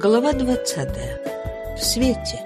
Глава 20. В свете.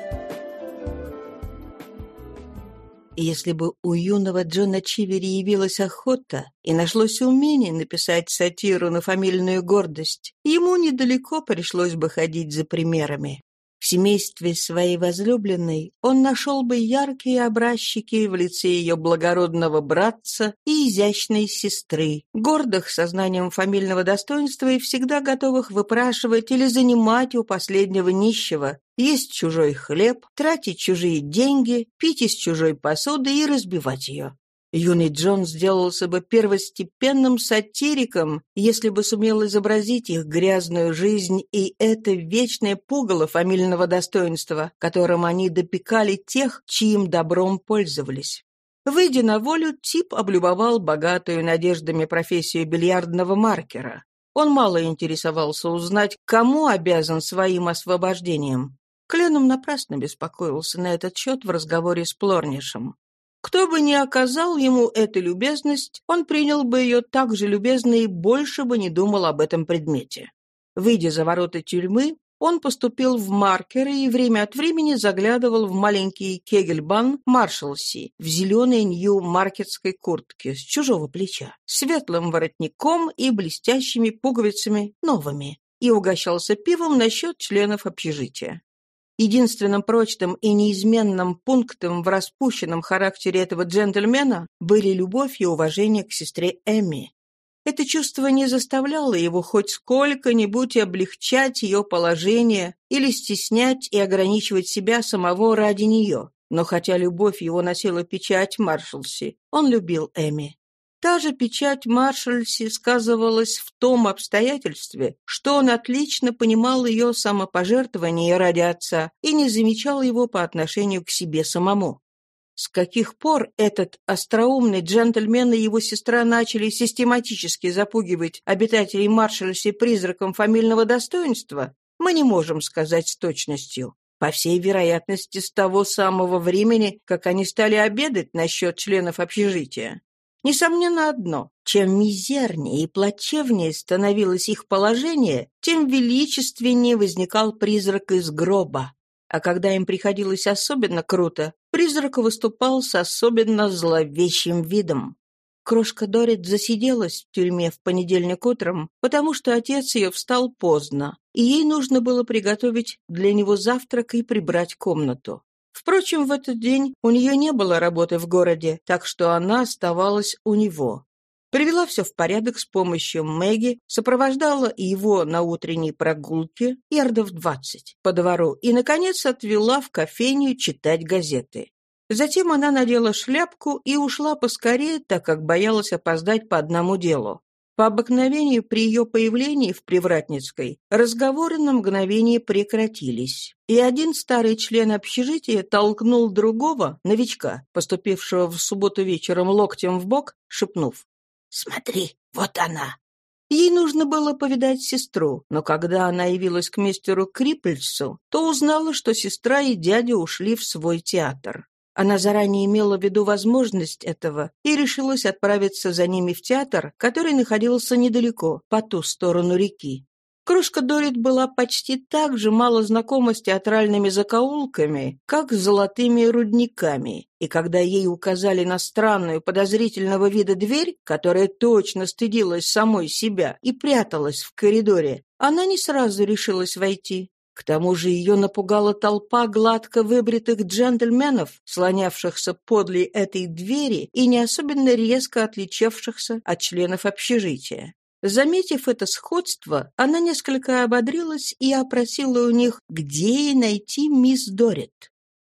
Если бы у юного Джона Чивери явилась охота и нашлось умение написать сатиру на фамильную гордость, ему недалеко пришлось бы ходить за примерами. В семействе своей возлюбленной он нашел бы яркие образчики в лице ее благородного братца и изящной сестры, гордых сознанием фамильного достоинства и всегда готовых выпрашивать или занимать у последнего нищего, есть чужой хлеб, тратить чужие деньги, пить из чужой посуды и разбивать ее. Юный Джон сделался бы первостепенным сатириком, если бы сумел изобразить их грязную жизнь и это вечное пугало фамильного достоинства, которым они допекали тех, чьим добром пользовались. Выйдя на волю, Тип облюбовал богатую надеждами профессию бильярдного маркера. Он мало интересовался узнать, кому обязан своим освобождением. Кленом напрасно беспокоился на этот счет в разговоре с Плорнишем. Кто бы ни оказал ему эту любезность, он принял бы ее так же любезно и больше бы не думал об этом предмете. Выйдя за ворота тюрьмы, он поступил в маркеры и время от времени заглядывал в маленький кегельбан Маршалси в зеленой нью-маркетской куртке с чужого плеча, светлым воротником и блестящими пуговицами новыми, и угощался пивом на счет членов общежития. Единственным прочным и неизменным пунктом в распущенном характере этого джентльмена были любовь и уважение к сестре Эмми. Это чувство не заставляло его хоть сколько-нибудь облегчать ее положение или стеснять и ограничивать себя самого ради нее. Но хотя любовь его носила печать Маршалси, он любил Эми. Та же печать Маршальси сказывалась в том обстоятельстве, что он отлично понимал ее самопожертвование ради отца и не замечал его по отношению к себе самому. С каких пор этот остроумный джентльмен и его сестра начали систематически запугивать обитателей Маршальси призраком фамильного достоинства, мы не можем сказать с точностью. По всей вероятности, с того самого времени, как они стали обедать насчет членов общежития. Несомненно одно. Чем мизернее и плачевнее становилось их положение, тем величественнее возникал призрак из гроба. А когда им приходилось особенно круто, призрак выступал с особенно зловещим видом. Крошка Дорит засиделась в тюрьме в понедельник утром, потому что отец ее встал поздно, и ей нужно было приготовить для него завтрак и прибрать комнату. Впрочем, в этот день у нее не было работы в городе, так что она оставалась у него. Привела все в порядок с помощью Мэгги, сопровождала его на утренней прогулке ярдов двадцать по двору и, наконец, отвела в кофейню читать газеты. Затем она надела шляпку и ушла поскорее, так как боялась опоздать по одному делу. По обыкновению при ее появлении в Привратницкой разговоры на мгновение прекратились, и один старый член общежития толкнул другого, новичка, поступившего в субботу вечером локтем в бок, шепнув «Смотри, вот она!» Ей нужно было повидать сестру, но когда она явилась к мистеру Крипельсу, то узнала, что сестра и дядя ушли в свой театр. Она заранее имела в виду возможность этого и решилась отправиться за ними в театр, который находился недалеко, по ту сторону реки. Кружка Дорит была почти так же мало знакома с театральными закоулками, как с золотыми рудниками, и когда ей указали на странную подозрительного вида дверь, которая точно стыдилась самой себя и пряталась в коридоре, она не сразу решилась войти. К тому же ее напугала толпа гладко выбритых джентльменов, слонявшихся подле этой двери и не особенно резко отличавшихся от членов общежития. Заметив это сходство, она несколько ободрилась и опросила у них, где найти мисс Дорит.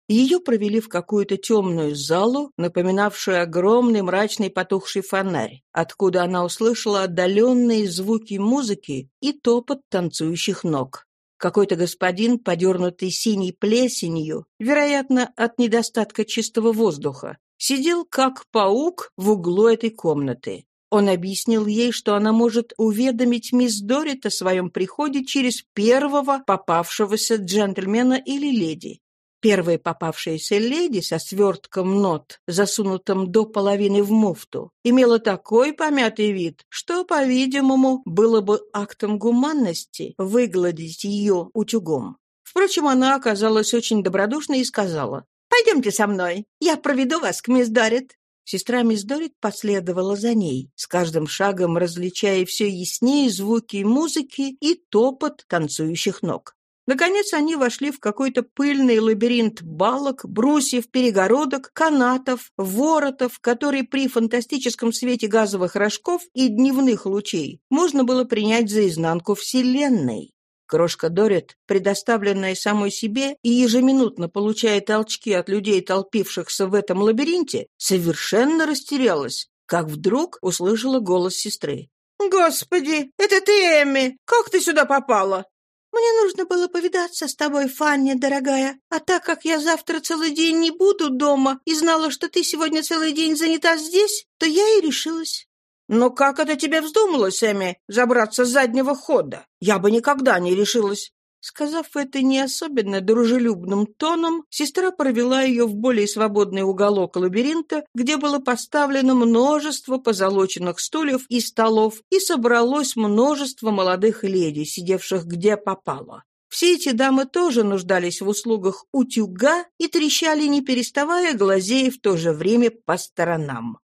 Ее провели в какую-то темную залу, напоминавшую огромный мрачный потухший фонарь, откуда она услышала отдаленные звуки музыки и топот танцующих ног. Какой-то господин, подернутый синей плесенью, вероятно, от недостатка чистого воздуха, сидел как паук в углу этой комнаты. Он объяснил ей, что она может уведомить мисс Дорит о своем приходе через первого попавшегося джентльмена или леди. Первая попавшаяся леди со свертком нот, засунутым до половины в муфту, имела такой помятый вид, что, по-видимому, было бы актом гуманности выгладить ее утюгом. Впрочем, она оказалась очень добродушной и сказала, «Пойдемте со мной, я проведу вас к мисс Дорит». Сестра мисс Дорит последовала за ней, с каждым шагом различая все яснее звуки музыки и топот танцующих ног. Наконец они вошли в какой-то пыльный лабиринт балок, брусьев, перегородок, канатов, воротов, которые при фантастическом свете газовых рожков и дневных лучей можно было принять за изнанку Вселенной. Крошка Дорит, предоставленная самой себе и ежеминутно получая толчки от людей, толпившихся в этом лабиринте, совершенно растерялась, как вдруг услышала голос сестры. «Господи, это ты, Эмми! Как ты сюда попала?» «Мне нужно было повидаться с тобой, Фанни, дорогая. А так как я завтра целый день не буду дома и знала, что ты сегодня целый день занята здесь, то я и решилась». «Но как это тебе вздумалось, Эми, забраться с заднего хода? Я бы никогда не решилась. Сказав это не особенно дружелюбным тоном, сестра провела ее в более свободный уголок лабиринта, где было поставлено множество позолоченных стульев и столов, и собралось множество молодых леди, сидевших где попало. Все эти дамы тоже нуждались в услугах утюга и трещали, не переставая, глазея в то же время по сторонам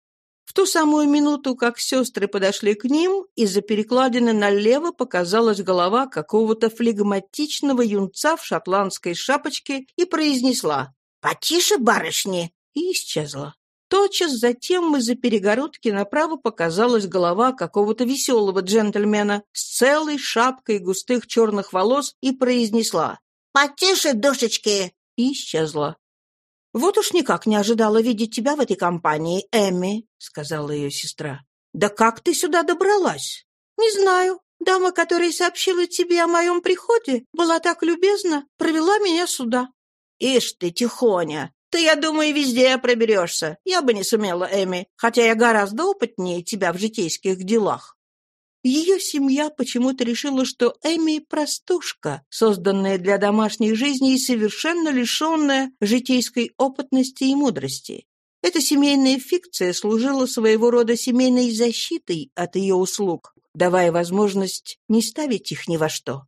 ту самую минуту, как сестры подошли к ним, из-за перекладины налево показалась голова какого-то флегматичного юнца в шотландской шапочке и произнесла «Потише, барышни!» и исчезла. Тотчас затем из-за перегородки направо показалась голова какого-то веселого джентльмена с целой шапкой густых черных волос и произнесла «Потише, душечки!» и исчезла. «Вот уж никак не ожидала видеть тебя в этой компании, Эмми», — сказала ее сестра. «Да как ты сюда добралась?» «Не знаю. Дама, которая сообщила тебе о моем приходе, была так любезна, провела меня сюда». «Ишь ты, тихоня! Ты, я думаю, везде проберешься. Я бы не сумела, Эми, хотя я гораздо опытнее тебя в житейских делах». Ее семья почему-то решила, что Эми – простушка, созданная для домашней жизни и совершенно лишенная житейской опытности и мудрости. Эта семейная фикция служила своего рода семейной защитой от ее услуг, давая возможность не ставить их ни во что.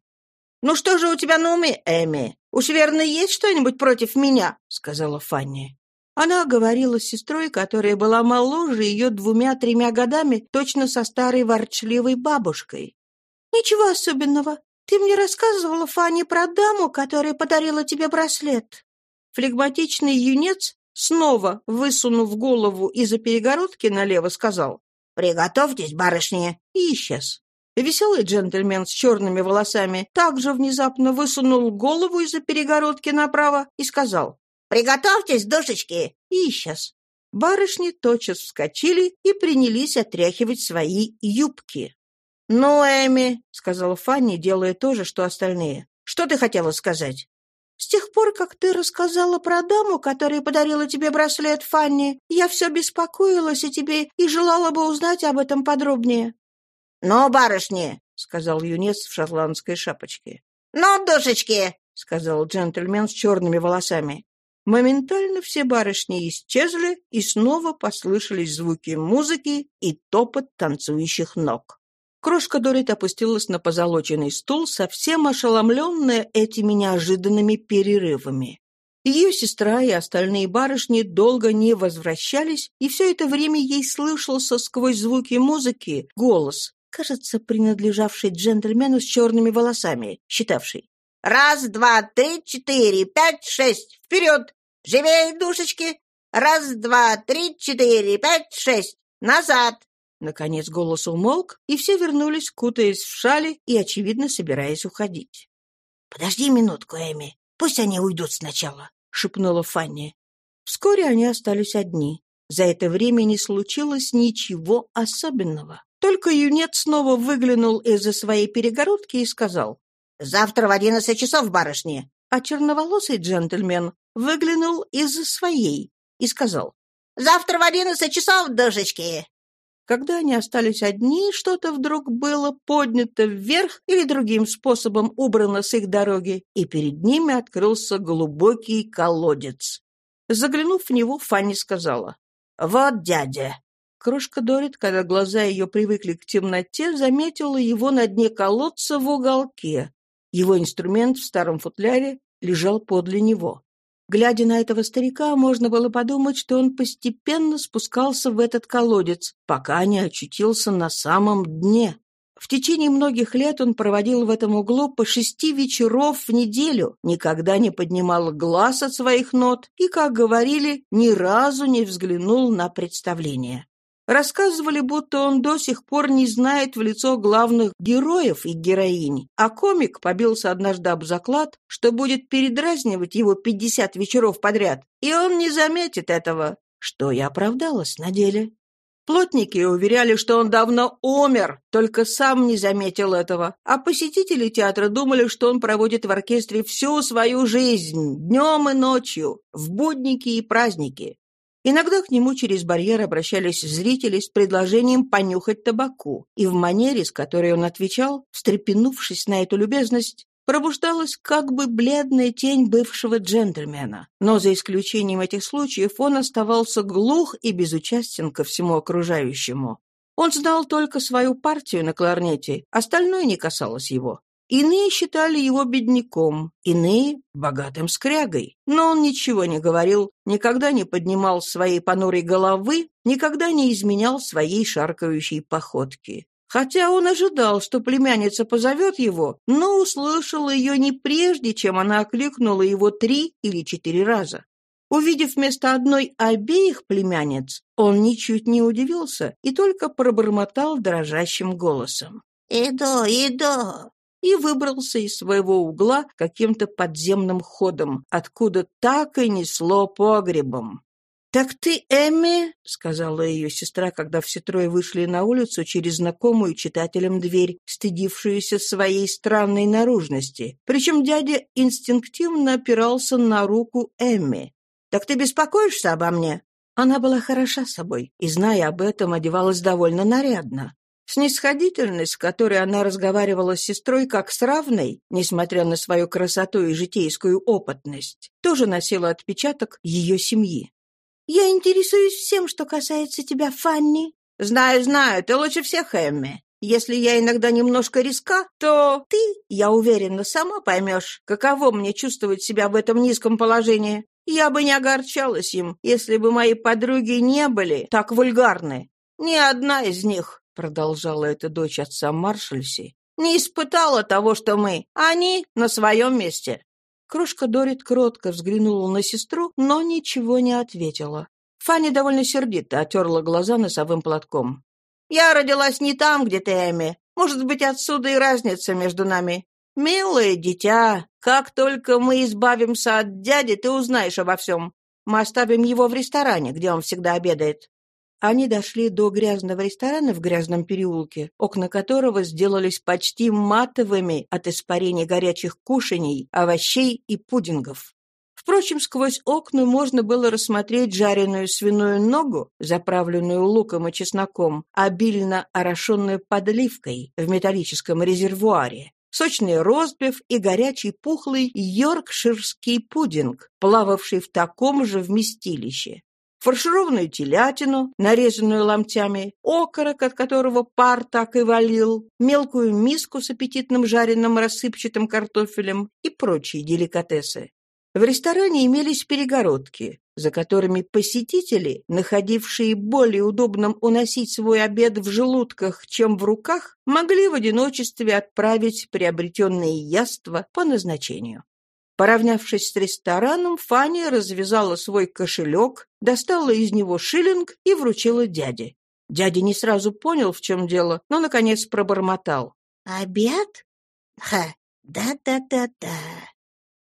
«Ну что же у тебя на уме, Эми? Уж верно, есть что-нибудь против меня?» — сказала Фанни. Она говорила с сестрой, которая была моложе ее двумя-тремя годами, точно со старой ворчливой бабушкой. «Ничего особенного. Ты мне рассказывала, Фанни, про даму, которая подарила тебе браслет». Флегматичный юнец, снова высунув голову из-за перегородки налево, сказал «Приготовьтесь, барышни!» и исчез. Веселый джентльмен с черными волосами также внезапно высунул голову из-за перегородки направо и сказал Приготовьтесь, душечки!» И исчез. Барышни тотчас вскочили и принялись отряхивать свои юбки. «Ну, Эми», — сказала Фанни, делая то же, что остальные, — «что ты хотела сказать?» «С тех пор, как ты рассказала про даму, которая подарила тебе браслет, Фанни, я все беспокоилась о тебе и желала бы узнать об этом подробнее». «Ну, барышни», — сказал юнец в шотландской шапочке. «Ну, душечки», — сказал джентльмен с черными волосами. Моментально все барышни исчезли, и снова послышались звуки музыки и топот танцующих ног. Крошка Дорит опустилась на позолоченный стул, совсем ошеломленная этими неожиданными перерывами. Ее сестра и остальные барышни долго не возвращались, и все это время ей слышался сквозь звуки музыки голос, кажется, принадлежавший джентльмену с черными волосами, считавший «Раз, два, три, четыре, пять, шесть, вперед! Живей, душечки! Раз, два, три, четыре, пять, шесть! Назад!» Наконец голос умолк, и все вернулись, кутаясь в шали и, очевидно, собираясь уходить. «Подожди минутку, Эми. Пусть они уйдут сначала», — шепнула Фанни. Вскоре они остались одни. За это время не случилось ничего особенного. Только юнец снова выглянул из-за своей перегородки и сказал «Завтра в одиннадцать часов, барышни!» А черноволосый джентльмен выглянул из своей и сказал «Завтра в одиннадцать часов, душечки!» Когда они остались одни, что-то вдруг было поднято вверх или другим способом убрано с их дороги, и перед ними открылся глубокий колодец. Заглянув в него, Фанни сказала, «Вот дядя». Крошка Дорит, когда глаза ее привыкли к темноте, заметила его на дне колодца в уголке. Его инструмент в старом футляре лежал подле него. Глядя на этого старика, можно было подумать, что он постепенно спускался в этот колодец, пока не очутился на самом дне. В течение многих лет он проводил в этом углу по шести вечеров в неделю, никогда не поднимал глаз от своих нот и, как говорили, ни разу не взглянул на представление. Рассказывали, будто он до сих пор не знает в лицо главных героев и героинь, а комик побился однажды об заклад, что будет передразнивать его 50 вечеров подряд, и он не заметит этого, что и оправдалось на деле. Плотники уверяли, что он давно умер, только сам не заметил этого, а посетители театра думали, что он проводит в оркестре всю свою жизнь, днем и ночью, в будники и праздники. Иногда к нему через барьер обращались зрители с предложением понюхать табаку, и в манере, с которой он отвечал, встрепенувшись на эту любезность, пробуждалась как бы бледная тень бывшего джентльмена. Но за исключением этих случаев он оставался глух и безучастен ко всему окружающему. Он знал только свою партию на кларнете, остальное не касалось его. Иные считали его бедняком, иные — богатым скрягой. Но он ничего не говорил, никогда не поднимал своей понурой головы, никогда не изменял своей шаркающей походки. Хотя он ожидал, что племянница позовет его, но услышал ее не прежде, чем она окликнула его три или четыре раза. Увидев вместо одной обеих племянниц, он ничуть не удивился и только пробормотал дрожащим голосом. «Иду, иду!» И выбрался из своего угла каким-то подземным ходом, откуда так и несло погребом. «Так ты Эмми?» — сказала ее сестра, когда все трое вышли на улицу через знакомую читателям дверь, стыдившуюся своей странной наружности. Причем дядя инстинктивно опирался на руку Эмми. «Так ты беспокоишься обо мне?» Она была хороша собой и, зная об этом, одевалась довольно нарядно. Снисходительность, с которой она разговаривала с сестрой как с равной, несмотря на свою красоту и житейскую опытность, тоже носила отпечаток ее семьи. «Я интересуюсь всем, что касается тебя, Фанни». «Знаю, знаю, ты лучше всех, Эмми. Если я иногда немножко риска, то ты, я уверена, сама поймешь, каково мне чувствовать себя в этом низком положении. Я бы не огорчалась им, если бы мои подруги не были так вульгарны. Ни одна из них продолжала эта дочь отца Маршальси, не испытала того, что мы. Они на своем месте. Крошка Дорит кротко взглянула на сестру, но ничего не ответила. Фанни довольно сердито отерла глаза носовым платком. «Я родилась не там, где ты, Эми. Может быть, отсюда и разница между нами. Милое дитя, как только мы избавимся от дяди, ты узнаешь обо всем. Мы оставим его в ресторане, где он всегда обедает. Они дошли до грязного ресторана в грязном переулке, окна которого сделались почти матовыми от испарений горячих кушаний, овощей и пудингов. Впрочем, сквозь окна можно было рассмотреть жареную свиную ногу, заправленную луком и чесноком, обильно орошенную подливкой в металлическом резервуаре, сочный ростбиф и горячий пухлый йоркширский пудинг, плававший в таком же вместилище фаршированную телятину, нарезанную ломтями, окорок, от которого пар так и валил, мелкую миску с аппетитным жареным рассыпчатым картофелем и прочие деликатесы. В ресторане имелись перегородки, за которыми посетители, находившие более удобным уносить свой обед в желудках, чем в руках, могли в одиночестве отправить приобретенные яства по назначению. Поравнявшись с рестораном, Фанни развязала свой кошелек, достала из него шиллинг и вручила дяде. Дядя не сразу понял, в чем дело, но, наконец, пробормотал. «Обед? Ха, да-да-да-да!»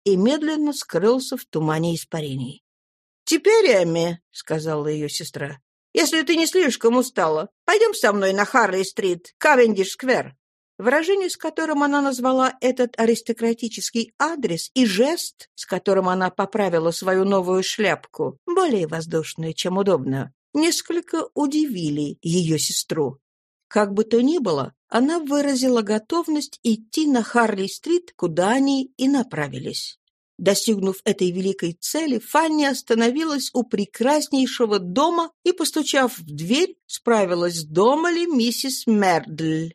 И медленно скрылся в тумане испарений. «Теперь, Эмми», — сказала ее сестра, — «если ты не слишком устала, пойдем со мной на Харли-стрит, Кавендиш-сквер. Выражение, с которым она назвала этот аристократический адрес, и жест, с которым она поправила свою новую шляпку, более воздушную, чем удобную, несколько удивили ее сестру. Как бы то ни было, она выразила готовность идти на Харли-стрит, куда они и направились. Достигнув этой великой цели, Фанни остановилась у прекраснейшего дома и, постучав в дверь, справилась, дома ли миссис Мердль.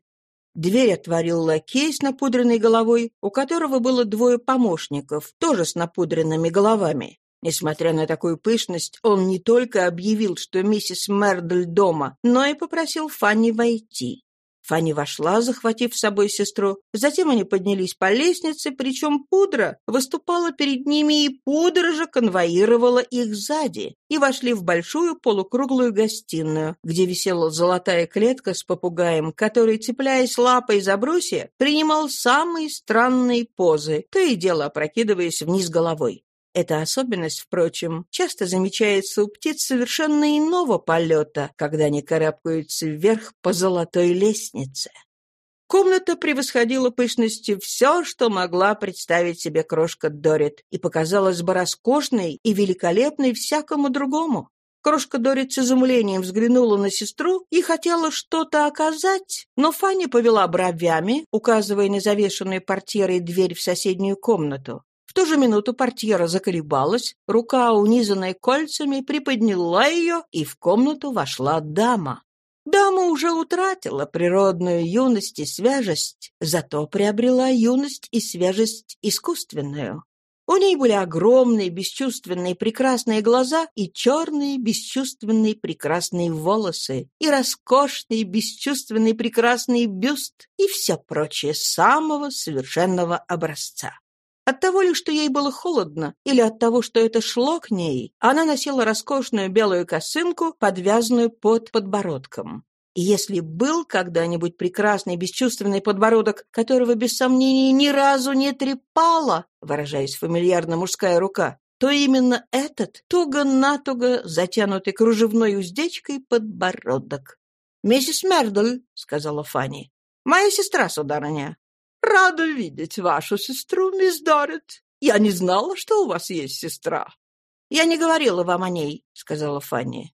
Дверь отворил лакей с напудренной головой, у которого было двое помощников, тоже с напудренными головами. Несмотря на такую пышность, он не только объявил, что миссис Мердль дома, но и попросил Фанни войти. Фанни вошла, захватив с собой сестру. Затем они поднялись по лестнице, причем пудра выступала перед ними, и пудра же конвоировала их сзади. И вошли в большую полукруглую гостиную, где висела золотая клетка с попугаем, который, цепляясь лапой за брусья, принимал самые странные позы, то и дело опрокидываясь вниз головой. Эта особенность, впрочем, часто замечается у птиц совершенно иного полета, когда они карабкаются вверх по золотой лестнице. Комната превосходила пышностью все, что могла представить себе крошка Дорит, и показалась бы роскошной и великолепной всякому другому. Крошка Дорит с изумлением взглянула на сестру и хотела что-то оказать, но Фанни повела бровями, указывая на завешенную портьерой дверь в соседнюю комнату ту же минуту портьера заколебалась, рука, унизанная кольцами, приподняла ее, и в комнату вошла дама. Дама уже утратила природную юность и свежесть, зато приобрела юность и свежесть искусственную. У ней были огромные, бесчувственные, прекрасные глаза и черные, бесчувственные, прекрасные волосы, и роскошный, бесчувственный, прекрасный бюст, и все прочее самого совершенного образца. От того ли, что ей было холодно, или от того, что это шло к ней, она носила роскошную белую косынку, подвязанную под подбородком. И если был когда-нибудь прекрасный бесчувственный подбородок, которого, без сомнения, ни разу не трепала, выражаясь фамильярно мужская рука, то именно этот туго-натуго затянутый кружевной уздечкой подбородок. «Миссис Мердл», — сказала Фанни, — «моя сестра, сударыня. «Рада видеть вашу сестру, мисс Дорит. Я не знала, что у вас есть сестра». «Я не говорила вам о ней», — сказала Фанни.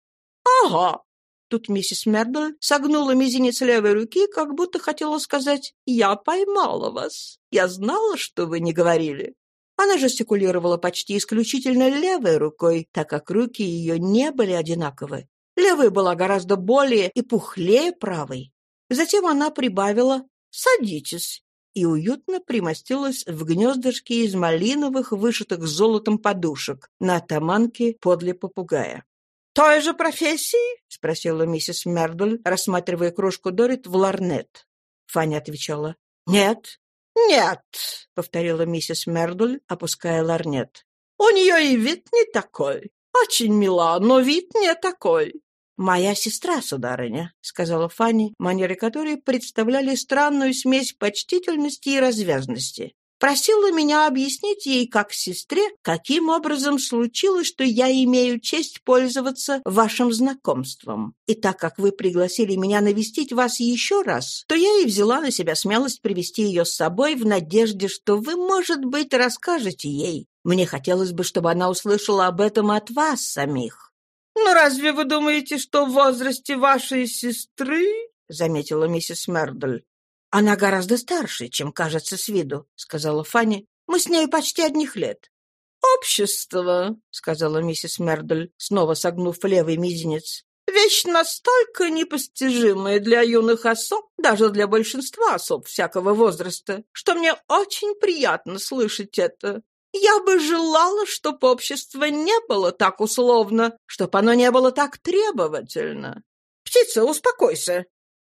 «Ага». Тут миссис Мердл согнула мизинец левой руки, как будто хотела сказать «Я поймала вас. Я знала, что вы не говорили». Она жестикулировала почти исключительно левой рукой, так как руки ее не были одинаковы. Левая была гораздо более и пухлее правой. Затем она прибавила «Садитесь» и уютно примостилась в гнездышке из малиновых, вышитых золотом подушек на атаманке подле попугая. «Той же профессии?» — спросила миссис Мердуль, рассматривая кружку Дорит в ларнет. Фаня отвечала. «Нет». «Нет», — повторила миссис Мердуль, опуская ларнет. «У нее и вид не такой. Очень мила, но вид не такой. «Моя сестра, сударыня», — сказала Фанни, манеры которой представляли странную смесь почтительности и развязности. Просила меня объяснить ей, как сестре, каким образом случилось, что я имею честь пользоваться вашим знакомством. И так как вы пригласили меня навестить вас еще раз, то я и взяла на себя смелость привести ее с собой в надежде, что вы, может быть, расскажете ей. Мне хотелось бы, чтобы она услышала об этом от вас самих. «Ну разве вы думаете, что в возрасте вашей сестры...» — заметила миссис Мердль. «Она гораздо старше, чем кажется с виду», — сказала Фанни. «Мы с ней почти одних лет». «Общество», — сказала миссис Мердль, снова согнув левый мизинец, «вещь настолько непостижимая для юных особ, даже для большинства особ всякого возраста, что мне очень приятно слышать это. Я бы желала, чтоб общество не было так условно, чтоб оно не было так требовательно. Птица, успокойся.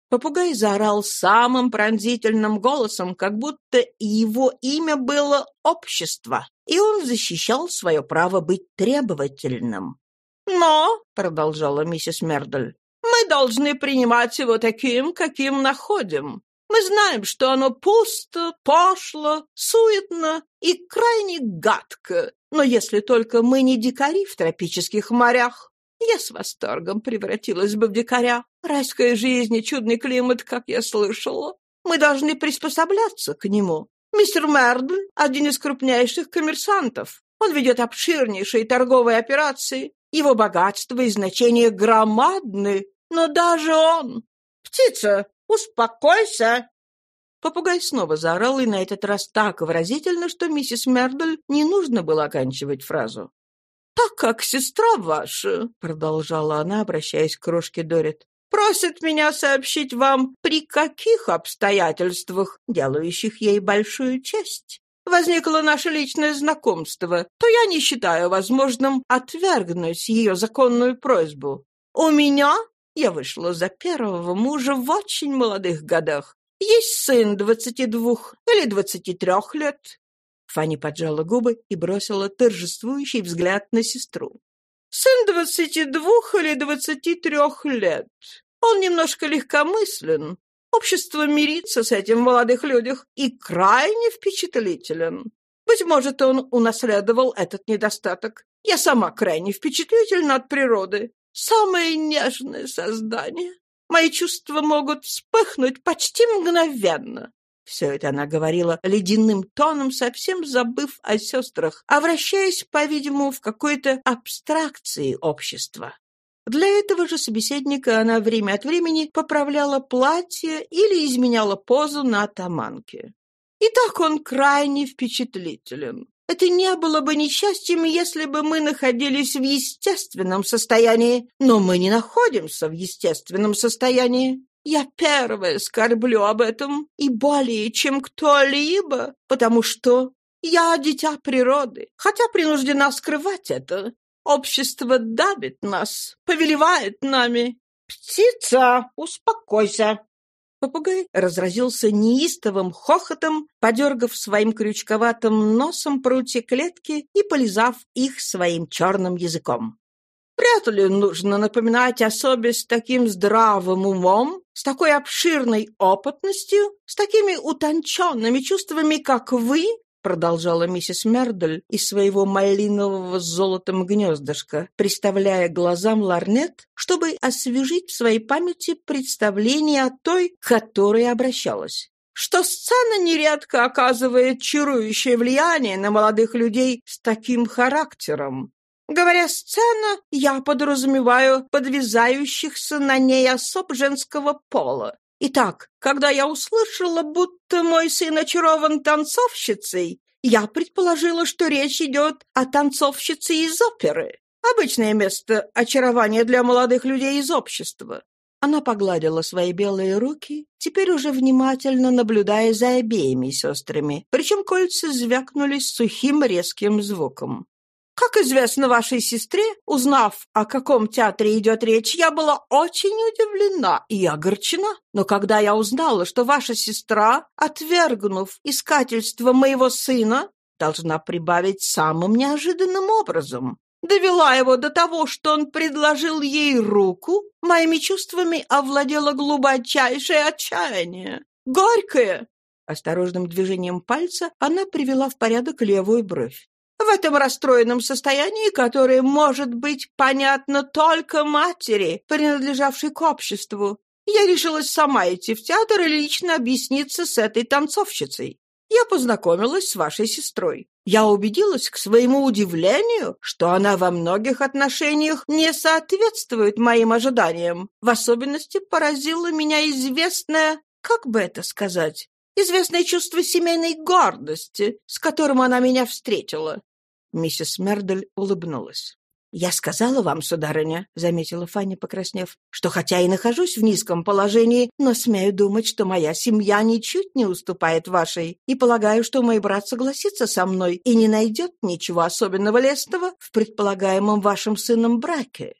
Попугай заорал самым пронзительным голосом, как будто его имя было «общество», и он защищал свое право быть требовательным. «Но», — продолжала миссис Мердль, — «мы должны принимать его таким, каким находим. Мы знаем, что оно пусто, пошло, суетно и крайне гадко. Но если только мы не дикари в тропических морях, я с восторгом превратилась бы в дикаря. Райская жизнь и чудный климат, как я слышала. Мы должны приспосабляться к нему. Мистер Мердль — один из крупнейших коммерсантов. Он ведет обширнейшие торговые операции. Его богатство и значение громадны, но даже он... «Птица, успокойся!» Попугай снова заорал, и на этот раз так выразительно, что миссис Мердоль не нужно было оканчивать фразу. «Так как сестра ваша», — продолжала она, обращаясь к крошке Дорит, «просит меня сообщить вам, при каких обстоятельствах, делающих ей большую честь, возникло наше личное знакомство, то я не считаю возможным отвергнуть ее законную просьбу. У меня я вышла за первого мужа в очень молодых годах. Есть сын двадцати двух или двадцати трех лет». Фанни поджала губы и бросила торжествующий взгляд на сестру. «Сын двадцати двух или двадцати трех лет. Он немножко легкомыслен. Общество мирится с этим в молодых людях и крайне впечатлителен. Быть может, он унаследовал этот недостаток. Я сама крайне впечатлительна от природы. Самое нежное создание. Мои чувства могут вспыхнуть почти мгновенно. Все это она говорила ледяным тоном, совсем забыв о сестрах, а вращаясь, по-видимому, в какой-то абстракции общества. Для этого же собеседника она время от времени поправляла платье или изменяла позу на атаманке. И так он крайне впечатлителен. Это не было бы несчастьем, если бы мы находились в естественном состоянии, но мы не находимся в естественном состоянии. Я первая скорблю об этом, и более, чем кто-либо, потому что я дитя природы, хотя принуждена скрывать это. Общество давит нас, повелевает нами. «Птица, успокойся!» Попугай разразился неистовым хохотом, подергав своим крючковатым носом прутья клетки и полизав их своим черным языком. Вряд ли нужно напоминать особе с таким здравым умом, с такой обширной опытностью, с такими утонченными чувствами, как вы, продолжала миссис Мердель из своего малинового золотом гнездышка, приставляя глазам ларнет, чтобы освежить в своей памяти представление о той, к которой обращалась что сцена нередко оказывает чарующее влияние на молодых людей с таким характером. Говоря «сцена», я подразумеваю подвязающихся на ней особ женского пола, Итак, когда я услышала, будто мой сын очарован танцовщицей, я предположила, что речь идет о танцовщице из оперы. Обычное место очарования для молодых людей из общества. Она погладила свои белые руки, теперь уже внимательно наблюдая за обеими сестрами, причем кольца звякнули с сухим резким звуком. Как известно вашей сестре, узнав, о каком театре идет речь, я была очень удивлена и огорчена. Но когда я узнала, что ваша сестра, отвергнув искательство моего сына, должна прибавить самым неожиданным образом, довела его до того, что он предложил ей руку, моими чувствами овладело глубочайшее отчаяние. Горькое, Осторожным движением пальца она привела в порядок левую бровь. В этом расстроенном состоянии, которое может быть понятно только матери, принадлежавшей к обществу, я решилась сама идти в театр и лично объясниться с этой танцовщицей. Я познакомилась с вашей сестрой. Я убедилась к своему удивлению, что она во многих отношениях не соответствует моим ожиданиям. В особенности поразило меня известное, как бы это сказать, известное чувство семейной гордости, с которым она меня встретила. Миссис Мердель улыбнулась. «Я сказала вам, сударыня», — заметила Фанни, покраснев, «что хотя и нахожусь в низком положении, но смею думать, что моя семья ничуть не уступает вашей, и полагаю, что мой брат согласится со мной и не найдет ничего особенного лестного в предполагаемом вашим сыном браке».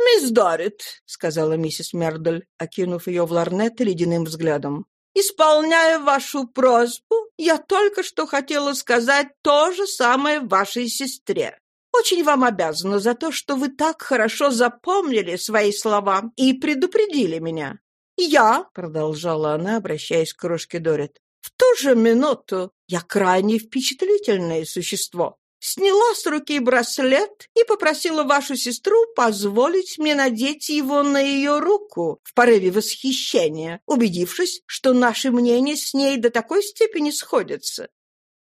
«Мисс Дорит», — сказала миссис Мердель, окинув ее в ларнет ледяным взглядом, Исполняя вашу просьбу, я только что хотела сказать то же самое вашей сестре. Очень вам обязана за то, что вы так хорошо запомнили свои слова и предупредили меня. Я, — продолжала она, обращаясь к крошке Дорит, — в ту же минуту я крайне впечатлительное существо сняла с руки браслет и попросила вашу сестру позволить мне надеть его на ее руку в порыве восхищения, убедившись, что наши мнения с ней до такой степени сходятся.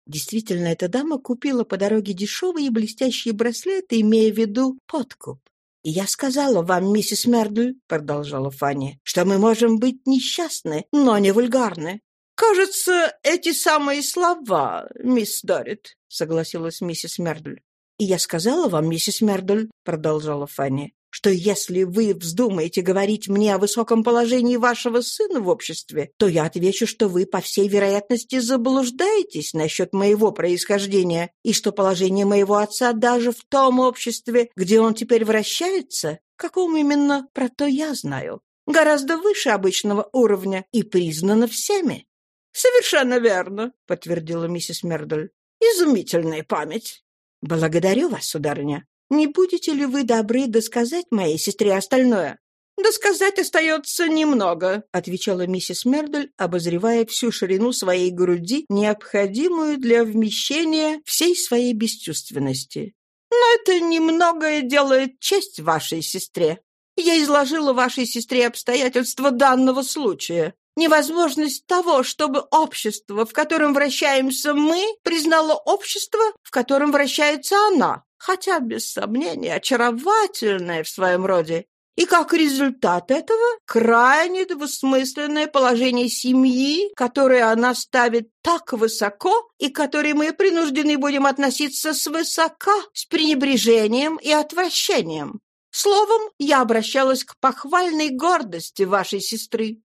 Действительно, эта дама купила по дороге дешевые и блестящие браслеты, имея в виду подкуп. «И я сказала вам, миссис Мердль, — продолжала Фанни, — что мы можем быть несчастны, но не вульгарны. «Кажется, эти самые слова, мисс Дорит», — согласилась миссис Мердль. «И я сказала вам, миссис Мердль», — продолжала Фанни, что если вы вздумаете говорить мне о высоком положении вашего сына в обществе, то я отвечу, что вы, по всей вероятности, заблуждаетесь насчет моего происхождения, и что положение моего отца даже в том обществе, где он теперь вращается, каком именно, про то я знаю, гораздо выше обычного уровня и признано всеми. «Совершенно верно», — подтвердила миссис Мердоль. «Изумительная память». «Благодарю вас, сударыня. Не будете ли вы добры досказать моей сестре остальное?» «Досказать остается немного», — отвечала миссис Мердоль, обозревая всю ширину своей груди, необходимую для вмещения всей своей бесчувственности. «Но это немногое делает честь вашей сестре. Я изложила вашей сестре обстоятельства данного случая невозможность того, чтобы общество, в котором вращаемся мы, признало общество, в котором вращается она, хотя, без сомнения, очаровательное в своем роде. И как результат этого крайне двусмысленное положение семьи, которое она ставит так высоко и к которой мы принуждены будем относиться свысока, с пренебрежением и отвращением. Словом, я обращалась к похвальной гордости вашей сестры.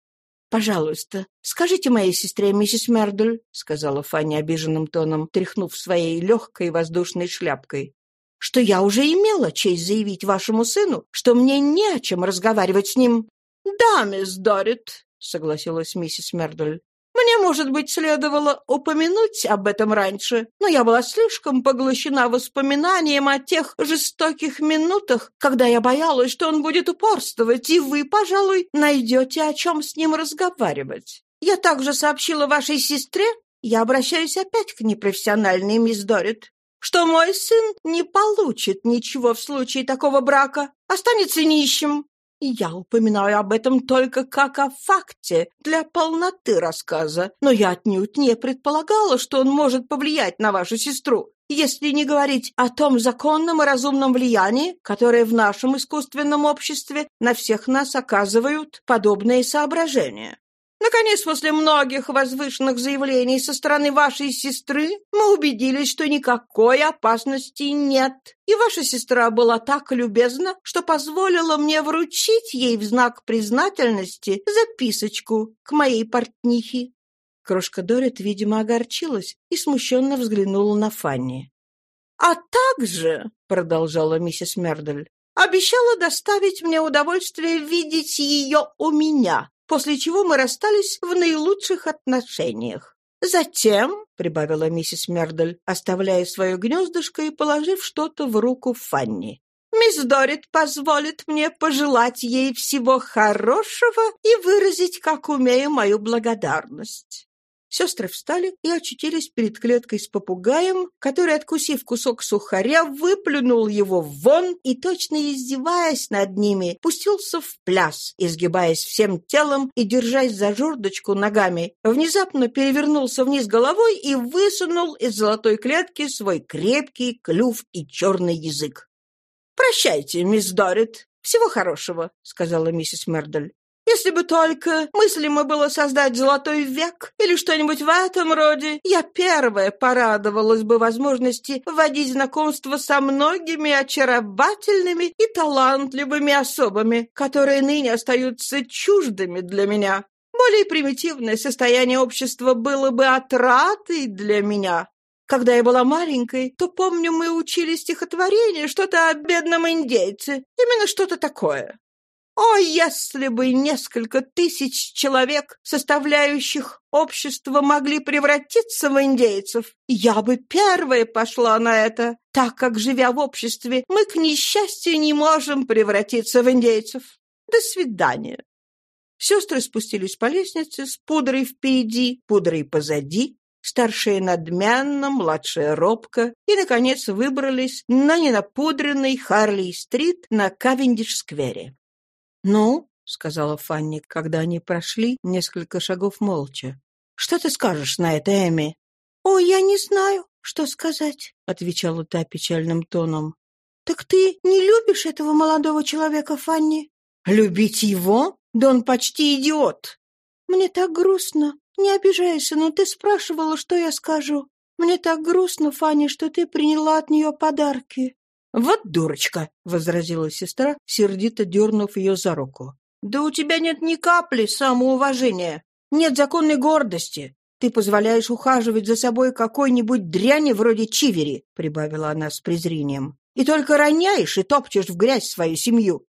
«Пожалуйста, скажите моей сестре, миссис Мердуль», — сказала Фанни обиженным тоном, тряхнув своей легкой воздушной шляпкой, «что я уже имела честь заявить вашему сыну, что мне не о чем разговаривать с ним». «Да, мисс Дорит», — согласилась миссис Мердуль. Мне, может быть, следовало упомянуть об этом раньше, но я была слишком поглощена воспоминанием о тех жестоких минутах, когда я боялась, что он будет упорствовать, и вы, пожалуй, найдете о чем с ним разговаривать. Я также сообщила вашей сестре, я обращаюсь опять к непрофессиональной мисс Дорит, что мой сын не получит ничего в случае такого брака, останется нищим, я упоминаю об этом только как о факте для полноты рассказа, но я отнюдь не предполагала, что он может повлиять на вашу сестру, если не говорить о том законном и разумном влиянии, которое в нашем искусственном обществе на всех нас оказывают подобные соображения. Наконец, после многих возвышенных заявлений со стороны вашей сестры, мы убедились, что никакой опасности нет. И ваша сестра была так любезна, что позволила мне вручить ей в знак признательности записочку к моей портнихе. Крошка Дорит, видимо, огорчилась и смущенно взглянула на Фанни. «А также», — продолжала миссис Мердель, обещала доставить мне удовольствие видеть ее у меня, после чего мы расстались в наилучших отношениях. Затем, — прибавила миссис Мердель, оставляя свое гнездышко и положив что-то в руку Фанни, «мисс Дорит позволит мне пожелать ей всего хорошего и выразить, как умею, мою благодарность». Сестры встали и очутились перед клеткой с попугаем, который, откусив кусок сухаря, выплюнул его вон и, точно издеваясь над ними, пустился в пляс, изгибаясь всем телом и держась за жердочку ногами. Внезапно перевернулся вниз головой и высунул из золотой клетки свой крепкий клюв и черный язык. «Прощайте, мисс Дорит. Всего хорошего», — сказала миссис Мердель. Если бы только мыслимо было создать золотой век или что-нибудь в этом роде, я первая порадовалась бы возможности вводить знакомство со многими очаровательными и талантливыми особами, которые ныне остаются чуждыми для меня. Более примитивное состояние общества было бы отратой для меня. Когда я была маленькой, то, помню, мы учили стихотворение, что-то о бедном индейце. Именно что-то такое. О, если бы несколько тысяч человек, составляющих общество, могли превратиться в индейцев, я бы первая пошла на это, так как, живя в обществе, мы, к несчастью, не можем превратиться в индейцев. До свидания. Сестры спустились по лестнице с пудрой впереди, пудрой позади, старшая надменно, младшая робко, и, наконец, выбрались на ненапудренный Харли-стрит на Кавендиш-сквере. «Ну?» — сказала Фанни, когда они прошли несколько шагов молча. «Что ты скажешь на это, Эми?» «О, я не знаю, что сказать», — отвечала та печальным тоном. «Так ты не любишь этого молодого человека, Фанни?» «Любить его? Да он почти идиот!» «Мне так грустно. Не обижайся, но ты спрашивала, что я скажу. Мне так грустно, Фанни, что ты приняла от нее подарки». «Вот дурочка!» — возразила сестра, сердито дернув ее за руку. «Да у тебя нет ни капли самоуважения, нет законной гордости. Ты позволяешь ухаживать за собой какой-нибудь дряни вроде чивери», — прибавила она с презрением. «И только роняешь и топчешь в грязь свою семью».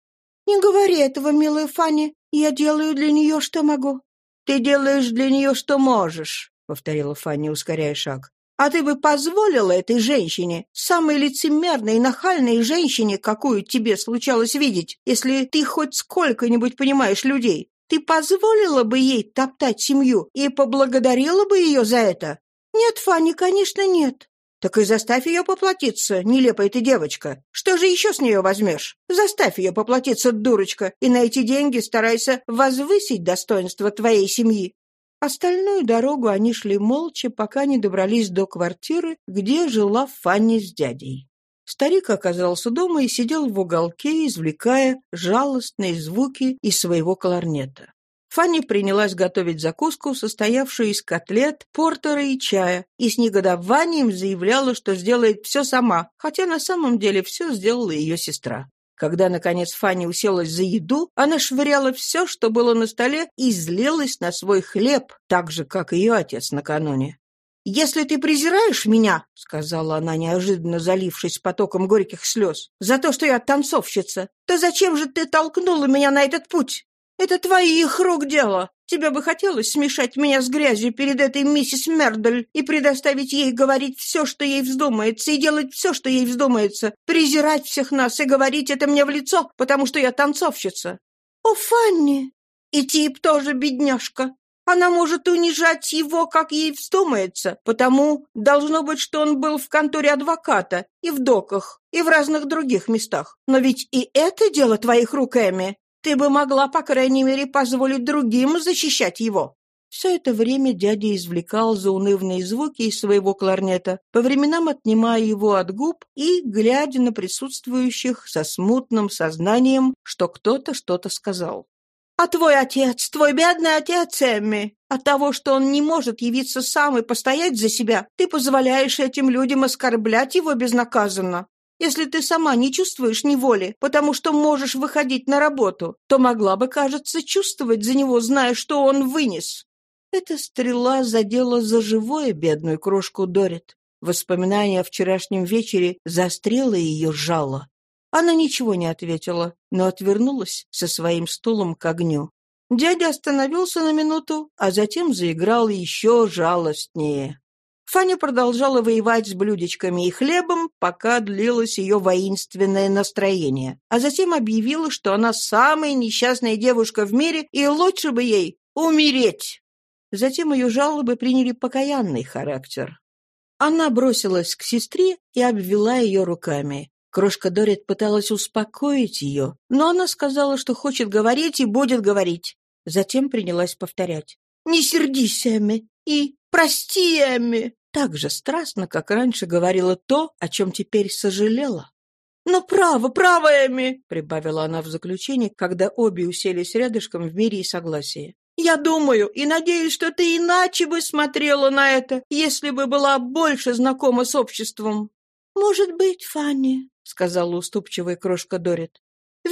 «Не говори этого, милая Фанни. Я делаю для нее, что могу». «Ты делаешь для нее, что можешь», — повторила Фанни, ускоряя шаг. А ты бы позволила этой женщине, самой лицемерной и нахальной женщине, какую тебе случалось видеть, если ты хоть сколько-нибудь понимаешь людей, ты позволила бы ей топтать семью и поблагодарила бы ее за это? Нет, Фанни, конечно, нет. Так и заставь ее поплатиться, нелепая ты девочка. Что же еще с нее возьмешь? Заставь ее поплатиться, дурочка, и на эти деньги старайся возвысить достоинство твоей семьи. Остальную дорогу они шли молча, пока не добрались до квартиры, где жила Фанни с дядей. Старик оказался дома и сидел в уголке, извлекая жалостные звуки из своего кларнета. Фанни принялась готовить закуску, состоявшую из котлет, портера и чая, и с негодованием заявляла, что сделает все сама, хотя на самом деле все сделала ее сестра. Когда, наконец, Фанни уселась за еду, она швыряла все, что было на столе, и злилась на свой хлеб, так же, как ее отец накануне. «Если ты презираешь меня, — сказала она, неожиданно залившись потоком горьких слез, — за то, что я танцовщица, то зачем же ты толкнула меня на этот путь? Это твоих рук дело. Тебе бы хотелось смешать меня с грязью перед этой миссис Мердель и предоставить ей говорить все, что ей вздумается, и делать все, что ей вздумается, презирать всех нас и говорить это мне в лицо, потому что я танцовщица. О, Фанни! И тип тоже бедняжка. Она может унижать его, как ей вздумается, потому должно быть, что он был в конторе адвоката и в доках, и в разных других местах. Но ведь и это дело твоих рук, Эми. Ты бы могла, по крайней мере, позволить другим защищать его». Все это время дядя извлекал заунывные звуки из своего кларнета, по временам отнимая его от губ и глядя на присутствующих со смутным сознанием, что кто-то что-то сказал. «А твой отец, твой бедный отец, Эмми, от того, что он не может явиться сам и постоять за себя, ты позволяешь этим людям оскорблять его безнаказанно. Если ты сама не чувствуешь неволи, потому что можешь выходить на работу, то могла бы, кажется, чувствовать за него, зная, что он вынес». Эта стрела задела за живое бедную крошку Дорит. Воспоминание о вчерашнем вечере застрело ее жало. Она ничего не ответила, но отвернулась со своим стулом к огню. Дядя остановился на минуту, а затем заиграл еще жалостнее. Фаня продолжала воевать с блюдечками и хлебом, пока длилось ее воинственное настроение, а затем объявила, что она самая несчастная девушка в мире, и лучше бы ей умереть. Затем ее жалобы приняли покаянный характер. Она бросилась к сестре и обвела ее руками. Крошка Дорит пыталась успокоить ее, но она сказала, что хочет говорить и будет говорить. Затем принялась повторять. «Не сердись, Эмми, и прости, Эмми!» Так же страстно, как раньше говорила то, о чем теперь сожалела. «Но право, право, Эми!» — прибавила она в заключение, когда обе уселись рядышком в мире и согласии. «Я думаю и надеюсь, что ты иначе бы смотрела на это, если бы была больше знакома с обществом». «Может быть, Фанни», — сказала уступчивая крошка Дорит.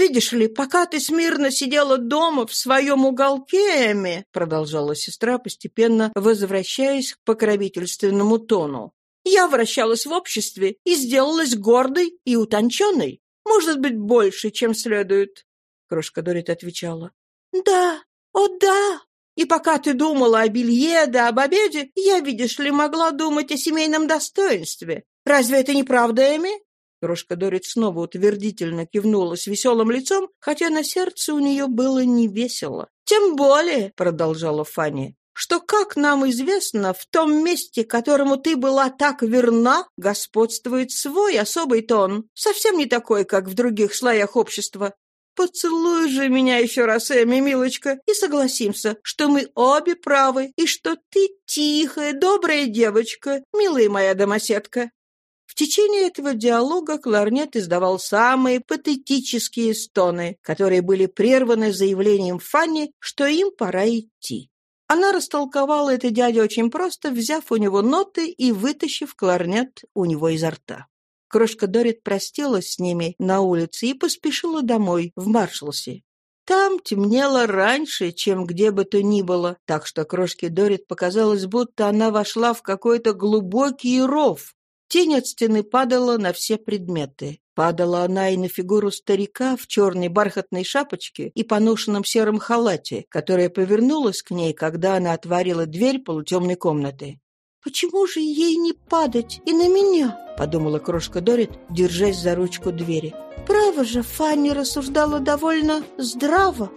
«Видишь ли, пока ты смирно сидела дома в своем уголке, Эми, продолжала сестра, постепенно возвращаясь к покровительственному тону, я вращалась в обществе и сделалась гордой и утонченной. Может быть, больше, чем следует. Крошка Дорит отвечала. «Да, о да!» И пока ты думала о белье да об обеде, я, видишь ли, могла думать о семейном достоинстве. Разве это не правда, Эми? Крошка Дорит снова утвердительно кивнула с веселым лицом, хотя на сердце у нее было не весело. «Тем более», — продолжала Фанни, «что, как нам известно, в том месте, которому ты была так верна, господствует свой особый тон, совсем не такой, как в других слоях общества. Поцелуй же меня еще раз, Эми, милочка, и согласимся, что мы обе правы, и что ты тихая, добрая девочка, милая моя домоседка». Течение этого диалога кларнет издавал самые патетические стоны, которые были прерваны заявлением Фанни, что им пора идти. Она растолковала это дяде очень просто, взяв у него ноты и вытащив кларнет у него изо рта. Крошка Дорит простилась с ними на улице и поспешила домой, в Маршалсе. Там темнело раньше, чем где бы то ни было, так что крошке Дорит показалось, будто она вошла в какой-то глубокий ров. Тень от стены падала на все предметы. Падала она и на фигуру старика в черной бархатной шапочке и поношенном сером халате, которая повернулась к ней, когда она отворила дверь полутемной комнаты. «Почему же ей не падать и на меня?» — подумала крошка Дорит, держась за ручку двери. «Право же, Фанни рассуждала довольно здраво.